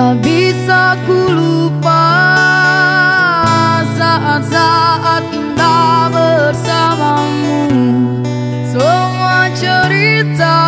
Tak bisa ku lupa Saat-saat indah bersamamu. Semua cerita